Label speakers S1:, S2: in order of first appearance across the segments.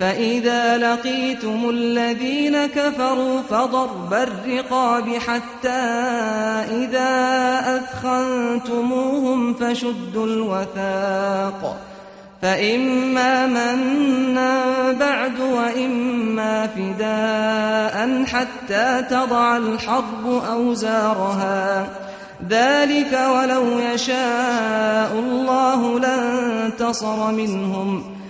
S1: فإذا لقيتم الذين كفروا فضرب الرقاب حتى إذا أثخنتموهم فشدوا الوثاق فإما منا بعد وإما فداء حتى تضع الحرب أوزارها ذلك ولو يشاء الله لن تصر منهم أولا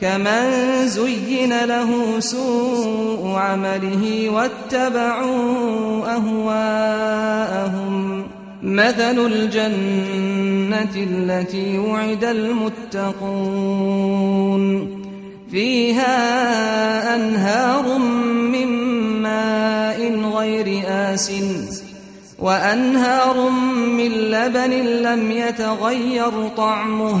S1: كمن زين له سوء عمله واتبعوا أهواءهم مثل الجنة التي وعد المتقون فيها أنهار من ماء غير آس وأنهار من لبن لم يتغير طعمه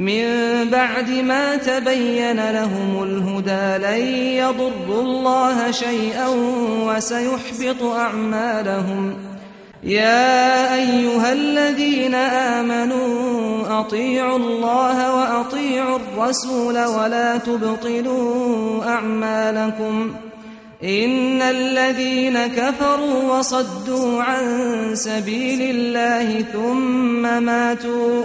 S1: من بعد ما تبين لهم الهدى لن يضر الله شيئا وسيحبط أعمالهم يا أيها الذين آمنوا أطيعوا الله وأطيعوا الرسول ولا تبطلوا أعمالكم إن الذين كفروا وصدوا عن سبيل الله ثم ماتوا